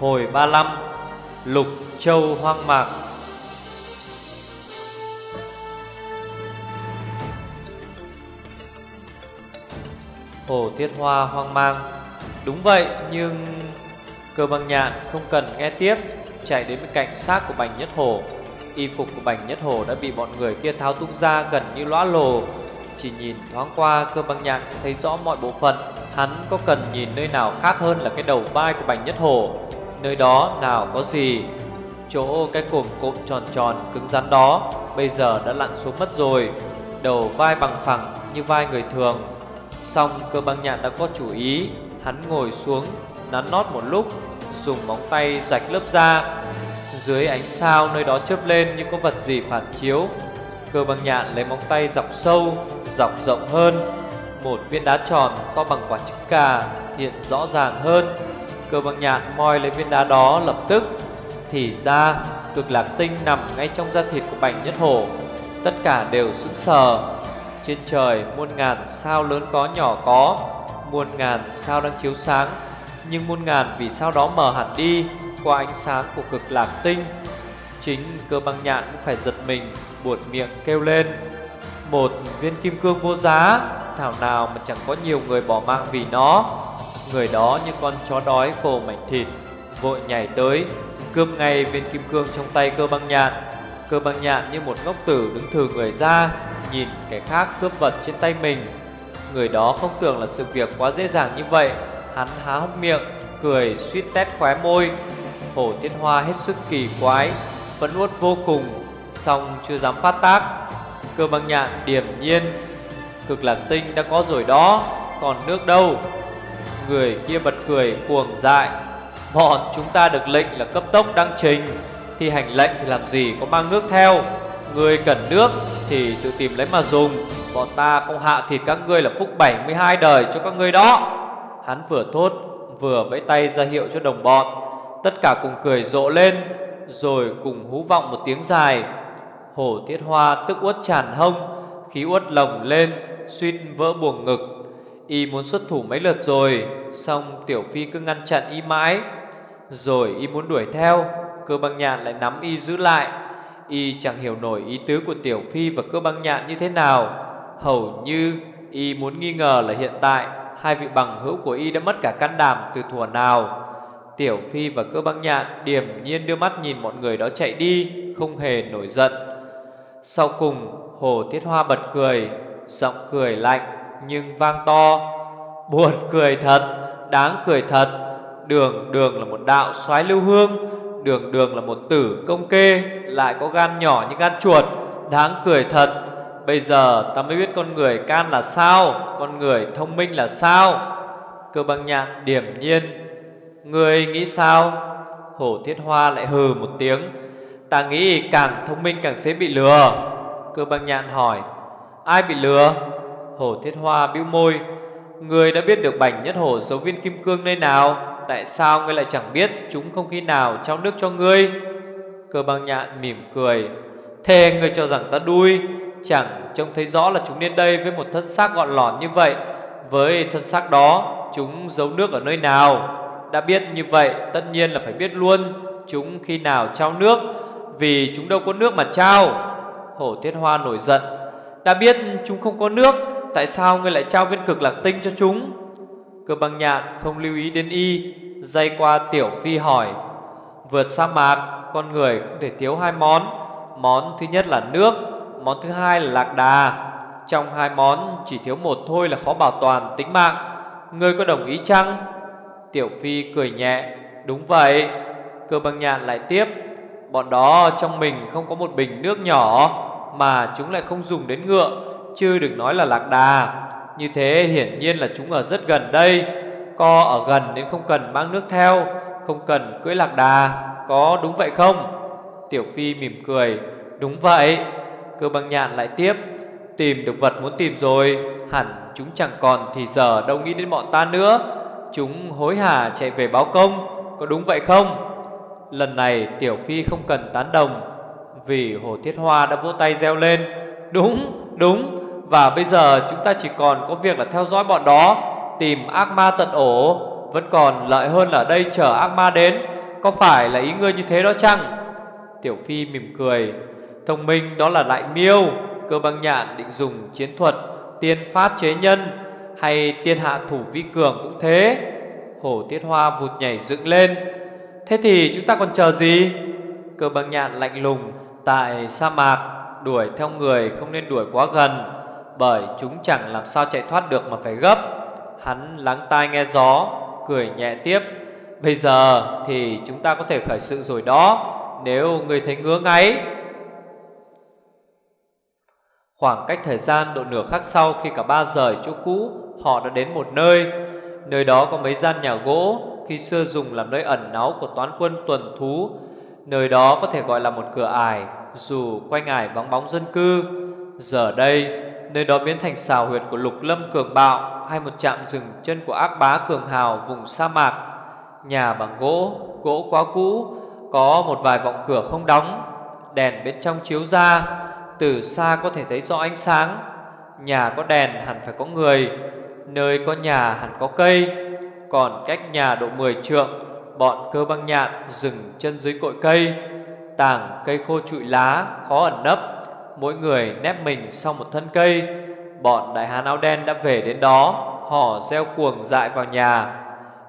Hồi 35 Lục Châu Hoang Mạc. Hồ Thiết Hoa hoang mang. Đúng vậy, nhưng Cơ băng nhạn không cần nghe tiếp. Chạy đến bên cạnh xác của Bành Nhất Hồ. Y phục của Bành Nhất Hồ đã bị bọn người kia tháo tung ra gần như lõa lồ. Chỉ nhìn thoáng qua, cơ băng nhạn thấy rõ mọi bộ phận. Hắn có cần nhìn nơi nào khác hơn là cái đầu vai của Bành Nhất Hồ. Nơi đó nào có gì. Chỗ cái cồm cộm tròn tròn cứng rắn đó Bây giờ đã lặn xuống mất rồi. Đầu vai bằng phẳng như vai người thường. Xong cơ băng nhạn đã có chủ ý. Hắn ngồi xuống, nắn nót một lúc, Dùng móng tay rạch lớp da. Dưới ánh sao nơi đó chớp lên như có vật gì phản chiếu. Cơ băng nhạn lấy móng tay dọc sâu, Dọc rộng hơn. Một viên đá tròn to bằng quả trứng cà Hiện rõ ràng hơn. Cơ băng nhạn moi lấy viên đá đó lập tức, Thì ra cực lạc tinh nằm ngay trong da thịt của bành nhất hổ Tất cả đều sững sờ. Trên trời muôn ngàn sao lớn có nhỏ có, Muôn ngàn sao đang chiếu sáng. Nhưng muôn ngàn vì sao đó mờ hẳn đi Qua ánh sáng của cực lạc tinh. Chính cơ băng nhạn cũng phải giật mình, Buột miệng kêu lên. Một viên kim cương vô giá, Thảo nào mà chẳng có nhiều người bỏ mạng vì nó. Người đó như con chó đói phồ mảnh thịt, Vội nhảy tới, Cướp ngay viên kim cương trong tay cơ băng nhạn. Cơ băng nhạn như một ngốc tử đứng thừ người ra, Nhìn kẻ khác cướp vật trên tay mình. Người đó không tưởng là sự việc quá dễ dàng như vậy. Hắn há hốc miệng, Cười, suýt tét khóe môi. Hổ tiên hoa hết sức kỳ quái vẫn uất vô cùng Xong chưa dám phát tác. Cơ băng nhạn điềm nhiên, Cực lạc tinh đã có rồi đó, Còn nước đâu? Người kia bật cười, cuồng dại. Bọn chúng ta được lệnh là cấp tốc đăng trình Thì hành lệnh thì làm gì có mang nước theo. Người cần nước thì tự tìm lấy mà dùng. Bọn ta không hạ thịt các ngươi là phúc 72 đời cho các ngươi đó. Hắn vừa thốt, vừa vẫy tay ra hiệu cho đồng bọn. Tất cả cùng cười rộ lên, Rồi cùng hú vọng một tiếng dài. Hổ thiết hoa tức uất tràn hông, Khí uất lồng lên, Suýt vỡ buồng ngực. Y muốn xuất thủ mấy lượt rồi, Xong Tiểu Phi cứ ngăn chặn Y mãi. Rồi Y muốn đuổi theo, Cơ băng nhạn lại nắm Y giữ lại. Y chẳng hiểu nổi ý tứ của Tiểu Phi và cơ băng nhạn như thế nào. Hầu như Y muốn nghi ngờ là hiện tại Hai vị bằng hữu của Y đã mất cả can đảm từ thuở nào. Tiểu Phi và cơ băng nhạn điềm nhiên đưa mắt nhìn mọi người đó chạy đi, Không hề nổi giận. Sau cùng, Hồ Thiết Hoa bật cười, Giọng cười lạnh nhưng vang to. Buồn cười thật, Đáng cười thật. Đường đường là một đạo soái lưu hương, Đường đường là một tử công kê, Lại có gan nhỏ như gan chuột. Đáng cười thật. Bây giờ ta mới biết con người can là sao, Con người thông minh là sao. Cơ băng nhạn điểm nhiên. Người nghĩ sao? Hổ thiết hoa lại hừ một tiếng. Ta nghĩ càng thông minh càng dễ bị lừa. Cơ băng nhạn hỏi, Ai bị lừa? Hổ thiết hoa bĩu môi. Người đã biết được bảnh nhất hổ giấu viên kim cương nơi nào, Tại sao ngươi lại chẳng biết Chúng không khi nào trao nước cho ngươi? Cơ băng nhạn mỉm cười. Thế ngươi cho rằng ta đuôi, Chẳng trông thấy rõ là chúng đến đây Với một thân xác gọn lỏn như vậy. Với thân xác đó, Chúng giấu nước ở nơi nào? Đã biết như vậy, tất nhiên là phải biết luôn, Chúng khi nào trao nước, Vì chúng đâu có nước mà trao. Hổ thiết hoa nổi giận. Đã biết chúng không có nước Tại sao ngươi lại trao viên cực lạc tinh cho chúng? Cơ băng nhạn không lưu ý đến y, Dây qua tiểu phi hỏi. Vượt sa mạc, Con người không thể thiếu hai món. Món thứ nhất là nước, Món thứ hai là lạc đà. Trong hai món, chỉ thiếu một thôi là khó bảo toàn tính mạng. Ngươi có đồng ý chăng? Tiểu phi cười nhẹ. Đúng vậy. Cơ băng nhạn lại tiếp. Bọn đó trong mình không có một bình nước nhỏ, Mà chúng lại không dùng đến ngựa. Chứ đừng nói là lạc đà. Như thế hiển nhiên là chúng ở rất gần đây. Co ở gần nên không cần mang nước theo Không cần cưỡi lạc đà. Có đúng vậy không? Tiểu Phi mỉm cười. Đúng vậy. Cơ băng nhạn lại tiếp. Tìm được vật muốn tìm rồi. Hẳn chúng chẳng còn thì giờ đâu nghĩ đến bọn ta nữa. Chúng hối hả chạy về báo công. Có đúng vậy không? Lần này Tiểu Phi không cần tán đồng Vì Hồ Thiết Hoa đã vỗ tay reo lên. Đúng, đúng và bây giờ chúng ta chỉ còn có việc là theo dõi bọn đó, Tìm ác ma tận ổ. Vẫn còn lợi hơn là đây chờ ác ma đến. Có phải là ý ngươi như thế đó chăng? Tiểu Phi mỉm cười. Thông minh đó là lại miêu, Cơ băng nhạn định dùng chiến thuật Tiên phát chế nhân, Hay tiên hạ thủ vi cường cũng thế. Hổ tiết hoa vụt nhảy dựng lên. Thế thì chúng ta còn chờ gì? Cơ băng nhạn lạnh lùng Tại sa mạc, Đuổi theo người không nên đuổi quá gần. Bởi chúng chẳng làm sao chạy thoát được mà phải gấp. Hắn lắng tai nghe gió, Cười nhẹ tiếp. Bây giờ thì chúng ta có thể khởi sự rồi đó. Nếu người thấy ngứa ngáy. Khoảng cách thời gian độ nửa khắc sau khi cả ba rời chỗ cũ, Họ đã đến một nơi. Nơi đó có mấy gian nhà gỗ, Khi xưa dùng làm nơi ẩn náu của toán quân tuần thú. Nơi đó có thể gọi là một cửa ải, Dù quanh ải vắng bóng dân cư. Giờ đây Nơi đó biến thành xào huyệt của lục lâm cường bạo Hay một trạm dừng chân của ác bá cường hào vùng sa mạc. Nhà bằng gỗ, gỗ quá cũ Có một vài vọng cửa không đóng Đèn bên trong chiếu ra. Từ xa có thể thấy rõ ánh sáng. Nhà có đèn hẳn phải có người. Nơi có nhà hẳn có cây. Còn cách nhà độ 10 trượng Bọn cơ băng nhạn dừng chân dưới cội cây. Tảng cây khô trụi lá khó ẩn nấp. Mỗi người nép mình sau một thân cây. Bọn đại hán áo đen đã về đến đó, Họ gieo cuồng dại vào nhà.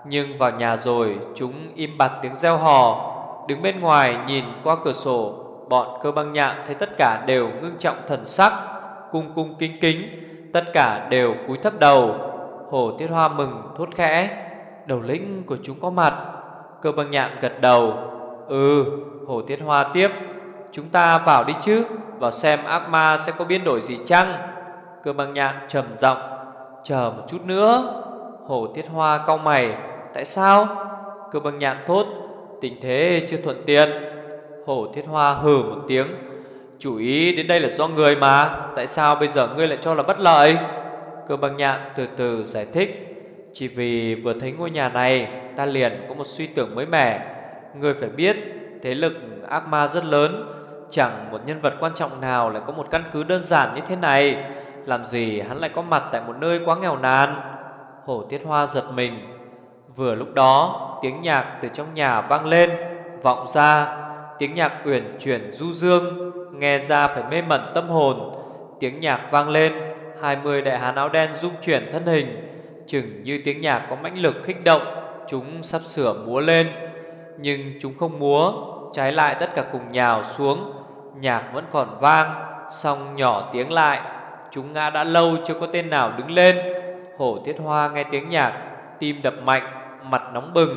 Nhưng vào nhà rồi, Chúng im bặt tiếng reo hò. Đứng bên ngoài nhìn qua cửa sổ, Bọn cơ băng nhạn thấy tất cả đều ngưng trọng thần sắc, Cung cung kính kính, Tất cả đều cúi thấp đầu. Hồ Tiết Hoa mừng, thốt khẽ, Đầu lĩnh của chúng có mặt. Cơ băng nhạn gật đầu Ừ Hồ Tiết Hoa tiếp. Chúng ta vào đi chứ, Vào xem ác ma sẽ có biến đổi gì chăng? Cơ băng nhạn trầm giọng, Chờ một chút nữa, Hồ Tiết Hoa cau mày, Tại sao? Cơ băng nhạn thốt, Tình thế chưa thuận tiện. Hồ Thiết Hoa hừ một tiếng Chủ ý đến đây là do người mà, Tại sao bây giờ ngươi lại cho là bất lợi? Cơ băng nhạn từ từ giải thích, Chỉ vì vừa thấy ngôi nhà này, Ta liền có một suy tưởng mới mẻ. Ngươi phải biết, Thế lực ác ma rất lớn Chẳng một nhân vật quan trọng nào lại có một căn cứ đơn giản như thế này. Làm gì hắn lại có mặt tại một nơi quá nghèo nàn? Hổ Tiết Hoa giật mình. Vừa lúc đó, tiếng nhạc từ trong nhà vang lên, Vọng ra. Tiếng nhạc uyển chuyển du dương, Nghe ra phải mê mẩn tâm hồn. Tiếng nhạc vang lên, hai mươi đại hán áo đen rung chuyển thân hình. Chừng như tiếng nhạc có mãnh lực khích động, Chúng sắp sửa múa lên. Nhưng chúng không múa Trái lại tất cả cùng nhào xuống, Nhạc vẫn còn vang Xong nhỏ tiếng lại. Chúng ngã đã lâu chưa có tên nào đứng lên. Hổ Thiết Hoa nghe tiếng nhạc, Tim đập mạnh, Mặt nóng bừng.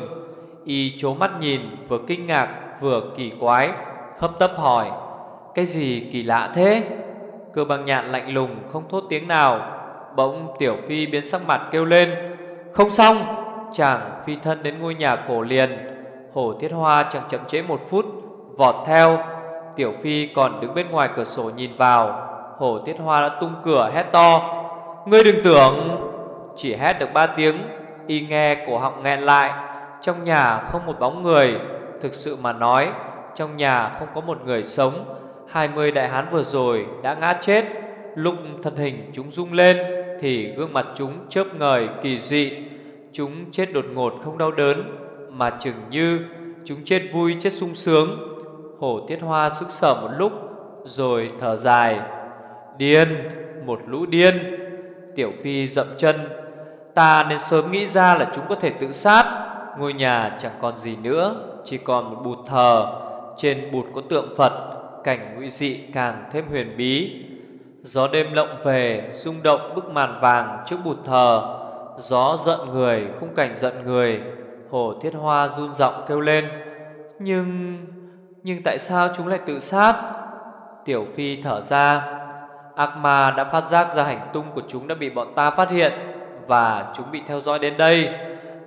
Y chố mắt nhìn, vừa kinh ngạc, vừa kỳ quái, Hấp tấp hỏi, Cái gì kỳ lạ thế? Cơ bằng nhạn lạnh lùng, không thốt tiếng nào. Bỗng Tiểu Phi biến sắc mặt kêu lên, Không xong. Chàng phi thân đến ngôi nhà cổ liền Hổ Thiết Hoa chẳng chậm trễ một phút, Vọt theo. Tiểu Phi còn đứng bên ngoài cửa sổ nhìn vào. Hổ Thiết Hoa đã tung cửa hét to. Ngươi đừng tưởng! Chỉ hét được ba tiếng, Y nghe cổ họng nghẹn lại. Trong nhà không một bóng người. Thực sự mà nói, Trong nhà không có một người sống. Hai mươi đại hán vừa rồi đã ngã chết. Lúc thân hình chúng rung lên Thì gương mặt chúng chớp ngời, kỳ dị. Chúng chết đột ngột không đau đớn. Mà chừng như chúng chết vui chết sung sướng. Hổ tiết hoa sức sở một lúc Rồi thở dài. Điên, một lũ điên. Tiểu Phi dậm chân. Ta nên sớm nghĩ ra là chúng có thể tự sát. Ngôi nhà chẳng còn gì nữa Chỉ còn một bụt thờ. Trên bụt có tượng Phật Cảnh nguy dị càng thêm huyền bí. Gió đêm lộng về rung động bức màn vàng trước bụt thờ. Gió giận người khung cảnh giận người. Hồ Thiết Hoa run giọng kêu lên, Nhưng Nhưng tại sao chúng lại tự sát? Tiểu Phi thở ra, Ác ma đã phát giác ra hành tung của chúng đã bị bọn ta phát hiện Và chúng bị theo dõi đến đây.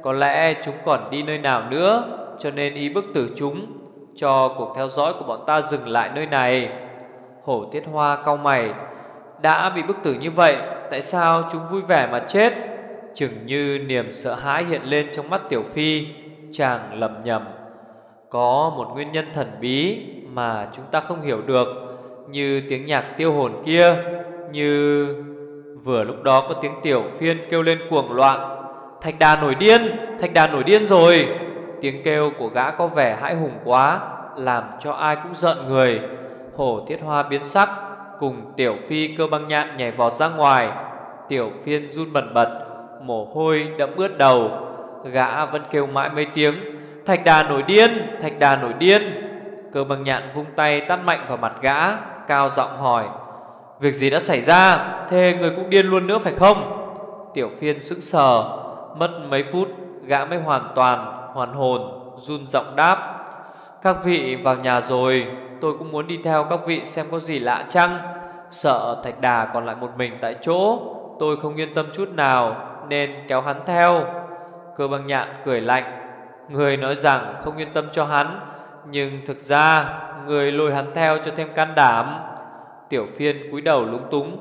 Có lẽ chúng còn đi nơi nào nữa, Cho nên ý bức tử chúng Cho cuộc theo dõi của bọn ta dừng lại nơi này. Hổ Tiết Hoa cau mày, Đã bị bức tử như vậy, Tại sao chúng vui vẻ mà chết? Chừng như niềm sợ hãi hiện lên trong mắt Tiểu Phi, Chàng lầm nhầm Có một nguyên nhân thần bí Mà chúng ta không hiểu được, Như tiếng nhạc tiêu hồn kia, Như... Vừa lúc đó có tiếng Tiểu Phiên kêu lên cuồng loạn, Thạch đà nổi điên, Thạch đà nổi điên rồi! Tiếng kêu của gã có vẻ hãi hùng quá, Làm cho ai cũng giận người. Hổ thiết hoa biến sắc, Cùng tiểu phi cơ băng nhạn nhảy vọt ra ngoài. Tiểu phiên run bần bật Mồ hôi đẫm ướt đầu. Gã vẫn kêu mãi mấy tiếng, Thạch đà nổi điên, Thạch đà nổi điên. Cơ bằng nhạn vung tay tát mạnh vào mặt gã, Cao giọng hỏi, Việc gì đã xảy ra? Thế người cũng điên luôn nữa phải không? Tiểu phiên sững sờ, Mất mấy phút, gã mới hoàn toàn, Hoàn hồn, run giọng đáp, Các vị vào nhà rồi, Tôi cũng muốn đi theo các vị xem có gì lạ chăng? Sợ thạch đà còn lại một mình tại chỗ, Tôi không yên tâm chút nào. Nên kéo hắn theo. Cơ băng nhạn cười lạnh, Người nói rằng không yên tâm cho hắn, Nhưng thực ra Người lôi hắn theo cho thêm can đảm. Tiểu phiên cúi đầu lúng túng,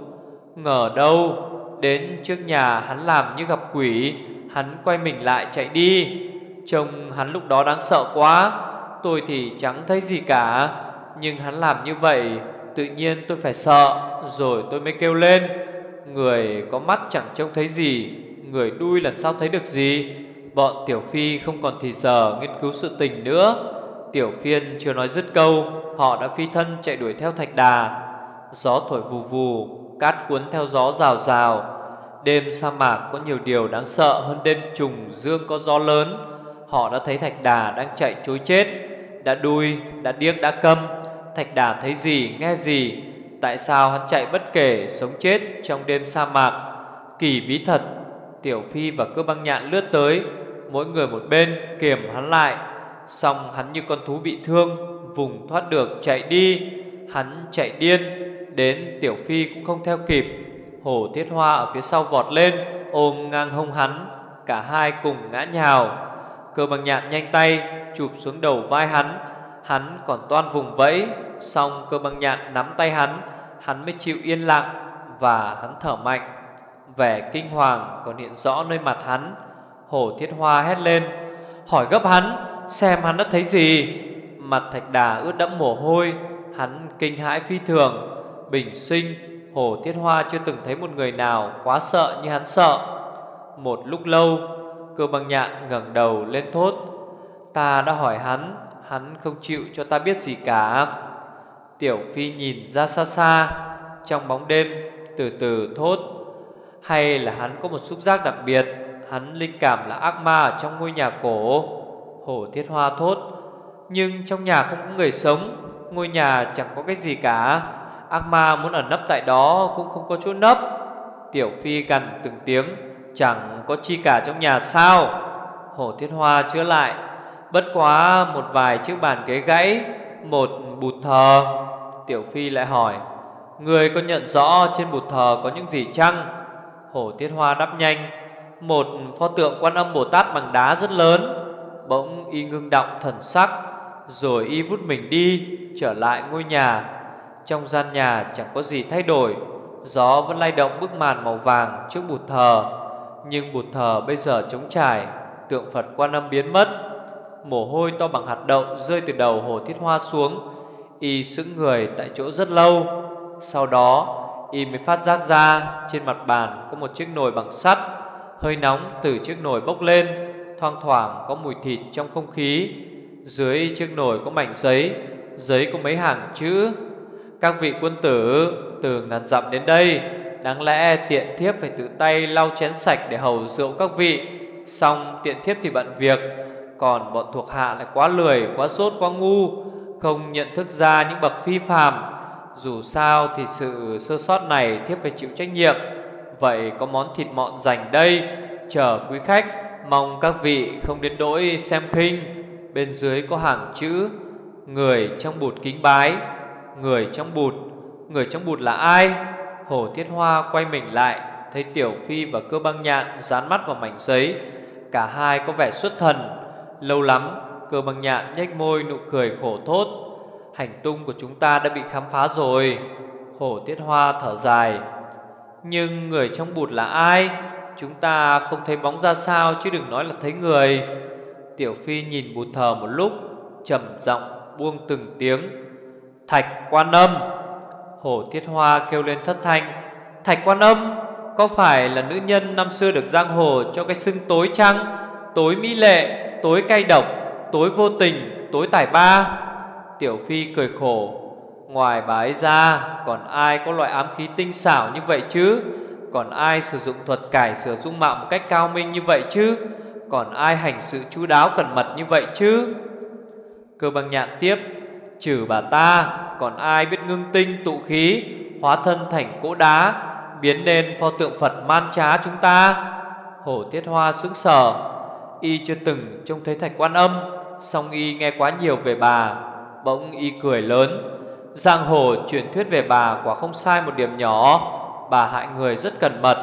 Ngờ đâu Đến trước nhà hắn làm như gặp quỷ, Hắn quay mình lại chạy đi. Trông hắn lúc đó đáng sợ quá, Tôi thì chẳng thấy gì cả, Nhưng hắn làm như vậy, Tự nhiên tôi phải sợ, Rồi tôi mới kêu lên, Người có mắt chẳng trông thấy gì. Người đuôi lần sau thấy được gì? Bọn Tiểu Phi không còn thì giờ nghiên cứu sự tình nữa. Tiểu Phiên chưa nói dứt câu Họ đã phi thân chạy đuổi theo thạch đà. Gió thổi vù vù Cát cuốn theo gió rào rào. Đêm sa mạc có nhiều điều đáng sợ hơn đêm trùng dương có gió lớn. Họ đã thấy thạch đà đang chạy chối chết. Đã đuôi, đã điếc, đã câm. Thạch đà thấy gì, nghe gì? Tại sao hắn chạy bất kể sống chết trong đêm sa mạc? Kỳ bí thật Tiểu Phi và cơ băng nhạn lướt tới, Mỗi người một bên, kiềm hắn lại. Xong hắn như con thú bị thương, Vùng thoát được chạy đi. Hắn chạy điên, Đến Tiểu Phi cũng không theo kịp. Hổ Thiết Hoa ở phía sau vọt lên, Ôm ngang hông hắn, Cả hai cùng ngã nhào. Cơ băng nhạn nhanh tay Chụp xuống đầu vai hắn Hắn còn toan vùng vẫy. Xong cơ băng nhạn nắm tay hắn Hắn mới chịu yên lặng Và hắn thở mạnh. Vẻ kinh hoàng còn hiện rõ nơi mặt hắn. Hổ Thiết Hoa hét lên, Hỏi gấp hắn, Xem hắn đã thấy gì? Mặt thạch đà ướt đẫm mồ hôi, Hắn kinh hãi phi thường. Bình sinh, Hổ Thiết Hoa chưa từng thấy một người nào Quá sợ như hắn sợ. Một lúc lâu, Cơ băng nhạn ngẩng đầu lên thốt, Ta đã hỏi hắn Hắn không chịu cho ta biết gì cả. Tiểu Phi nhìn ra xa xa, Trong bóng đêm Từ từ thốt hay là hắn có một xúc giác đặc biệt, Hắn linh cảm là ác ma ở trong ngôi nhà cổ, Hổ Thiết Hoa thốt. Nhưng trong nhà không có người sống, Ngôi nhà chẳng có cái gì cả. Ác ma muốn ẩn nấp tại đó Cũng không có chỗ nấp. Tiểu Phi gần từng tiếng, Chẳng có chi cả trong nhà sao? Hổ Thiết Hoa chữa lại, Bất quá một vài chiếc bàn ghế gãy, Một bụt thờ. Tiểu Phi lại hỏi Người có nhận rõ trên bụt thờ có những gì chăng? Hổ tiết Hoa đáp nhanh, Một pho tượng quan âm Bồ Tát bằng đá rất lớn, Bỗng y ngưng động thần sắc, Rồi y vút mình đi, Trở lại ngôi nhà. Trong gian nhà chẳng có gì thay đổi, Gió vẫn lay động bức màn màu vàng trước bụt thờ. Nhưng bụt thờ bây giờ trống trải, Tượng Phật quan âm biến mất. Mồ hôi to bằng hạt đậu rơi từ đầu hồ thiết hoa xuống, Y sững người tại chỗ rất lâu. Sau đó Y mới phát giác ra, Trên mặt bàn có một chiếc nồi bằng sắt, Hơi nóng từ chiếc nồi bốc lên, Thoang thoảng có mùi thịt trong không khí. Dưới chiếc nồi có mảnh giấy Giấy có mấy hàng chữ. Các vị quân tử, Từ ngàn dặm đến đây, Đáng lẽ tiện thiếp phải tự tay lau chén sạch Để hầu rượu các vị. Xong tiện thiếp thì bận việc, Còn bọn thuộc hạ lại quá lười, Quá sốt, quá ngu, Không nhận thức ra những bậc phi phàm. Dù sao thì sự sơ sót này Thiếp phải chịu trách nhiệm. Vậy có món thịt mọn dành đây. Chờ quý khách, Mong các vị không đến đỗi xem khinh. Bên dưới có hàng chữ, Người trong bụt kính bái. Người trong bụt, Người trong bụt là ai? Hổ Thiết Hoa quay mình lại, Thấy Tiểu Phi và cơ băng nhạn Dán mắt vào mảnh giấy. Cả hai có vẻ xuất thần. Lâu lắm, cơ băng nhạn nhếch môi nụ cười khổ thốt. Hành tung của chúng ta đã bị khám phá rồi. Hổ Tiết Hoa thở dài. Nhưng người trong bụt là ai? Chúng ta không thấy bóng ra sao Chứ đừng nói là thấy người. Tiểu Phi nhìn bụt thờ một lúc trầm giọng buông từng tiếng. Thạch quan âm! Hổ Tiết Hoa kêu lên thất thanh. Thạch quan âm Có phải là nữ nhân năm xưa được giang hồ Cho cái xưng tối trăng Tối mỹ lệ, tối cay độc Tối vô tình Tối tài ba? Tiểu Phi cười khổ. Ngoài bà ấy ra, Còn ai có loại ám khí tinh xảo như vậy chứ? Còn ai sử dụng thuật cải sửa dung mạo một cách cao minh như vậy chứ? Còn ai hành sự chú đáo cẩn mật như vậy chứ? Cơ băng nhạn tiếp, Trừ bà ta, Còn ai biết ngưng tinh, tụ khí, Hóa thân thành cỗ đá, Biến nên pho tượng Phật man trá chúng ta? Hổ Tiết Hoa sững sờ. Y chưa từng trông thấy thạch quan âm, Song Y nghe quá nhiều về bà. Bỗng Y cười lớn. Giang hồ truyền thuyết về bà quả không sai một điểm nhỏ. Bà hại người rất cẩn mật.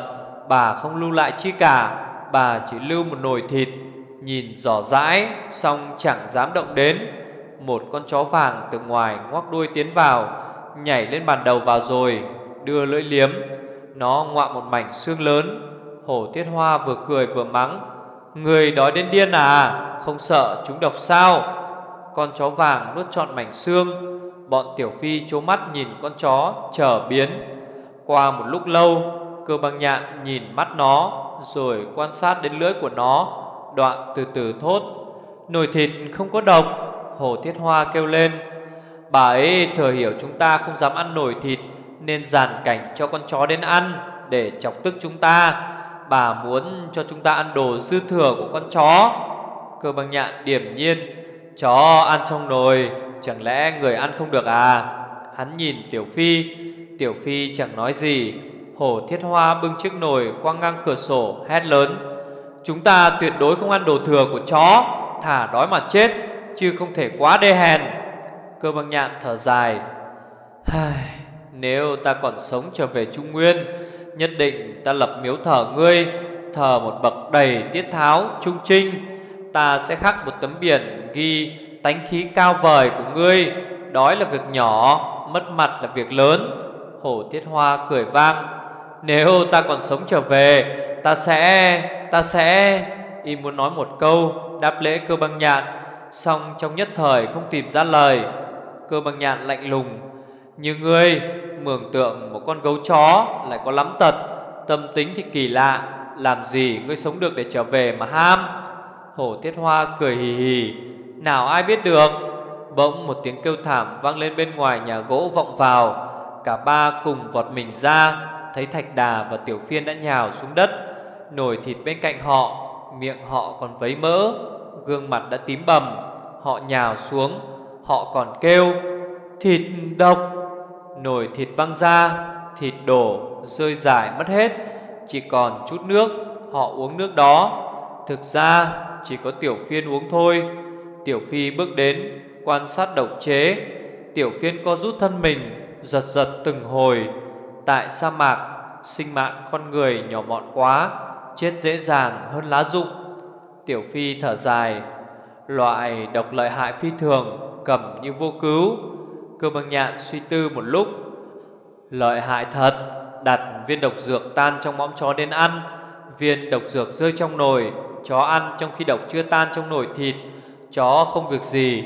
Bà không lưu lại chi cả. Bà chỉ lưu một nồi thịt. Nhìn rõ rãi, Xong chẳng dám động đến. Một con chó vàng từ ngoài ngoắc đuôi tiến vào, Nhảy lên bàn đầu vào rồi Đưa lưỡi liếm. Nó ngoạm một mảnh xương lớn. Hổ tiết hoa vừa cười vừa mắng, Người đói đến điên à? Không sợ chúng độc sao? Con chó vàng nuốt trọn mảnh xương. Bọn tiểu phi chố mắt nhìn con chó trở biến. Qua một lúc lâu, Cơ băng nhạn nhìn mắt nó, Rồi quan sát đến lưỡi của nó, Đoạn từ từ thốt. Nồi thịt không có độc, Hồ Thiết Hoa kêu lên. Bà ấy thừa hiểu chúng ta không dám ăn nồi thịt, Nên giàn cảnh cho con chó đến ăn Để chọc tức chúng ta. Bà muốn cho chúng ta ăn đồ dư thừa của con chó. Cơ băng nhạn điểm nhiên Chó ăn trong nồi, Chẳng lẽ người ăn không được à? Hắn nhìn Tiểu Phi Tiểu Phi chẳng nói gì. Hổ thiết hoa bưng chiếc nồi quăng ngang cửa sổ, hét lớn. Chúng ta tuyệt đối không ăn đồ thừa của chó, Thả đói mà chết, Chứ không thể quá đê hèn. Cơ băng nhạn thở dài. Nếu ta còn sống trở về Trung Nguyên, Nhất định ta lập miếu thờ ngươi, Thờ một bậc đầy tiết tháo, trung trinh. Ta sẽ khắc một tấm biển ghi tánh khí cao vời của ngươi. Đói là việc nhỏ, Mất mặt là việc lớn. Hổ Tiết Hoa cười vang, Nếu ta còn sống trở về, Ta sẽ Ta sẽ Y muốn nói một câu, Đáp lễ cơ băng nhạn. Song trong nhất thời không tìm ra lời. Cơ băng nhạn lạnh lùng, Như ngươi, mường tượng một con gấu chó Lại có lắm tật. Tâm tính thì kỳ lạ, Làm gì ngươi sống được để trở về mà ham? Hổ Tiết Hoa cười hì hì. Nào ai biết được? Bỗng một tiếng kêu thảm vang lên bên ngoài nhà gỗ vọng vào. Cả ba cùng vọt mình ra, Thấy Thạch Đà và Tiểu Phiên đã nhào xuống đất, Nổi thịt bên cạnh họ, Miệng họ còn vấy mỡ, Gương mặt đã tím bầm. Họ nhào xuống, Họ còn kêu, Thịt độc! Nồi thịt văng ra, Thịt đổ, rơi dài mất hết. Chỉ còn chút nước, Họ uống nước đó. Thực ra, chỉ có Tiểu Phiên uống thôi. Tiểu Phi bước đến, quan sát độc chế. Tiểu Phiên co rút thân mình, Giật giật từng hồi. Tại sa mạc, Sinh mạng con người nhỏ mọn quá, Chết dễ dàng hơn lá rụng. Tiểu Phi thở dài. Loại độc lợi hại phi thường, Cầm như vô cứu. Cơ bằng nhạn suy tư một lúc. Lợi hại thật, Đặt viên độc dược tan trong mõm chó đến ăn. Viên độc dược rơi trong nồi Chó ăn trong khi độc chưa tan trong nồi thịt, Chó không việc gì.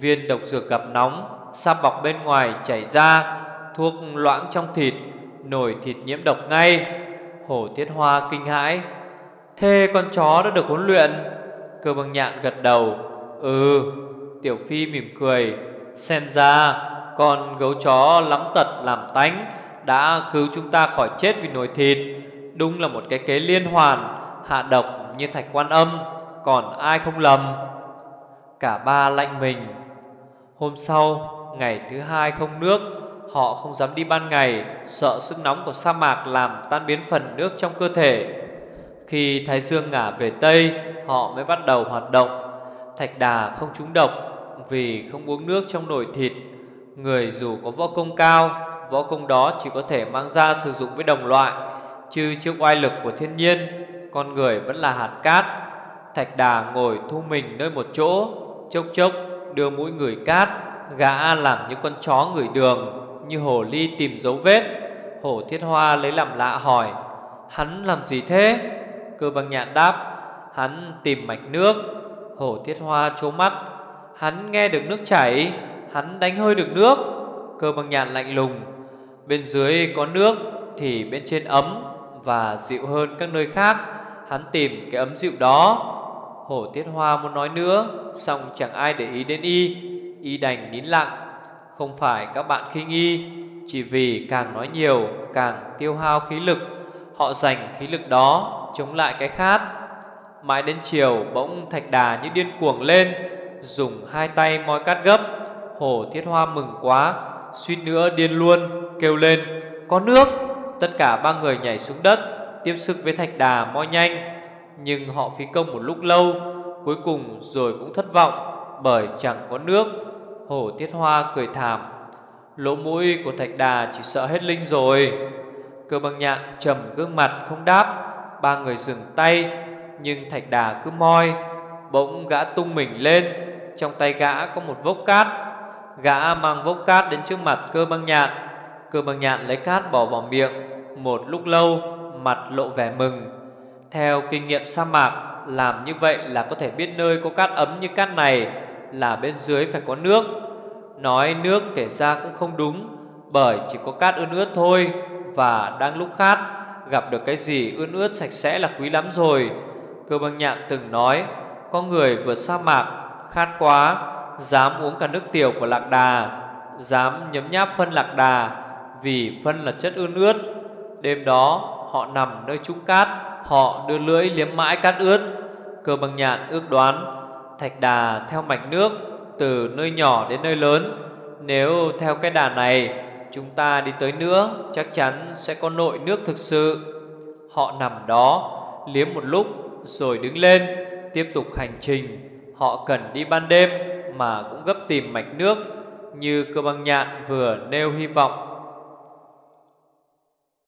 Viên độc dược gặp nóng Sáp bọc bên ngoài chảy ra, Thuốc loãng trong thịt, nồi thịt nhiễm độc ngay. Hổ tiết hoa kinh hãi. Thế con chó đã được huấn luyện? Cơ bằng nhạn gật đầu. Ừ. Tiểu Phi mỉm cười. Xem ra, con gấu chó lắm tật làm tánh, Đã cứu chúng ta khỏi chết vì nồi thịt. Đúng là một cái kế liên hoàn, Hạ độc như thạch quan âm, Còn ai không lầm? Cả ba lạnh mình. Hôm sau, Ngày thứ hai không nước, Họ không dám đi ban ngày, Sợ sức nóng của sa mạc làm tan biến phần nước trong cơ thể. Khi Thái Dương ngả về Tây, Họ mới bắt đầu hoạt động. Thạch đà không trúng độc, Vì không uống nước trong nồi thịt. Người dù có võ công cao, Võ công đó chỉ có thể mang ra sử dụng với đồng loại, Chứ trước oai lực của thiên nhiên con người vẫn là hạt cát. Thạch đà ngồi thu mình nơi một chỗ, Chốc chốc đưa mũi người cát, Gã làm như con chó người đường, Như hồ ly tìm dấu vết. Hổ thiết hoa lấy làm lạ hỏi, Hắn làm gì thế? Cơ bằng nhạn đáp, Hắn tìm mạch nước. Hổ thiết hoa chố mắt, Hắn nghe được nước chảy, Hắn đánh hơi được nước. Cơ bằng nhạn lạnh lùng, Bên dưới có nước Thì bên trên ấm Và dịu hơn các nơi khác. Hắn tìm cái ấm dịu đó. Hổ Tiết Hoa muốn nói nữa, Xong chẳng ai để ý đến y. Y đành nín lặng. Không phải các bạn khinh y, Chỉ vì càng nói nhiều, Càng tiêu hao khí lực. Họ dành khí lực đó chống lại cái khác Mãi đến chiều, bỗng thạch đà như điên cuồng lên, Dùng hai tay moi cắt gấp. Hổ Thiết Hoa mừng quá, Suýt nữa điên luôn, Kêu lên, Có nước! Tất cả ba người nhảy xuống đất. Tiếp sức với thạch đà moi nhanh, Nhưng họ phí công một lúc lâu, Cuối cùng rồi cũng thất vọng Bởi chẳng có nước. Hổ tiết Hoa cười thảm Lỗ mũi của thạch đà chỉ sợ hết linh rồi. Cơ băng nhạn trầm gương mặt không đáp, Ba người dừng tay, Nhưng thạch đà cứ moi, Bỗng gã tung mình lên, Trong tay gã có một vốc cát. Gã mang vốc cát đến trước mặt cơ băng nhạn, Cơ băng nhạn lấy cát bỏ vào miệng, Một lúc lâu Mặt lộ vẻ mừng. Theo kinh nghiệm sa mạc, Làm như vậy là có thể biết nơi có cát ấm như cát này, Là bên dưới phải có nước. Nói nước kể ra cũng không đúng, Bởi chỉ có cát ươn ướt thôi, Và đang lúc khát, Gặp được cái gì ươn ướt sạch sẽ là quý lắm rồi. Cơ băng nhạn từng nói, Có người vượt sa mạc, Khát quá, Dám uống cả nước tiểu của lạc đà, Dám nhấm nháp phân lạc đà, Vì phân là chất ươn ướt. Đêm đó họ nằm nơi trũng cát, Họ đưa lưỡi liếm mãi cát ướt. Cơ bằng nhạn ước đoán, Thạch đà theo mạch nước Từ nơi nhỏ đến nơi lớn. Nếu theo cái đà này, Chúng ta đi tới nữa, Chắc chắn sẽ có nội nước thực sự. Họ nằm đó, Liếm một lúc rồi đứng lên, Tiếp tục hành trình. Họ cần đi ban đêm Mà cũng gấp tìm mạch nước, Như cơ băng nhạn vừa nêu hy vọng.